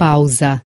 pausa.